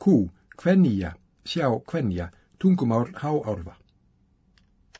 Q, Kvenja, sjá Kvenja, tungumál háálfa.